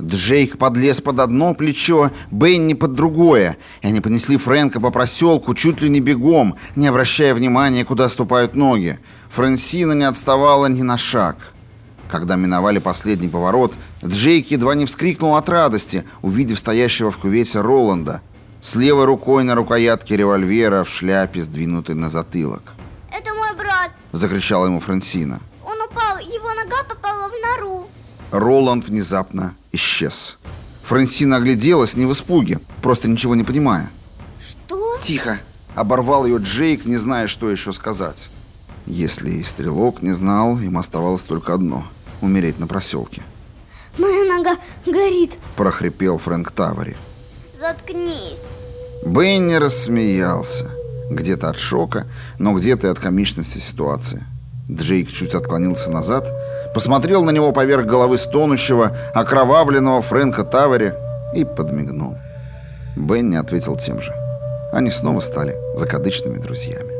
Джейк подлез под одно плечо, Бенни под другое, и они понесли Фрэнка по проселку чуть ли не бегом, не обращая внимания, куда ступают ноги. Франсина не отставала ни на шаг. Когда миновали последний поворот, Джейк едва не вскрикнул от радости, увидев стоящего в кювете Роланда, с левой рукой на рукоятке револьвера в шляпе, сдвинутой на затылок. Это мой брат. Закричала ему Франсина. Он упал, его нога попала в нору. Роланд внезапно исчез. Франсина огляделась не в испуге, просто ничего не понимая. Что? «Тихо!» — оборвал ее Джейк, не зная, что еще сказать. Если и стрелок не знал, им оставалось только одно — умереть на проселке. Моя нога горит. — прохрипел Фрэнк Тавари. Заткнись. Бенни рассмеялся. Где-то от шока, но где-то и от комичности ситуации. Джейк чуть отклонился назад, посмотрел на него поверх головы стонущего, окровавленного Фрэнка Тавари и подмигнул. Бенни ответил тем же. Они снова стали закадычными друзьями.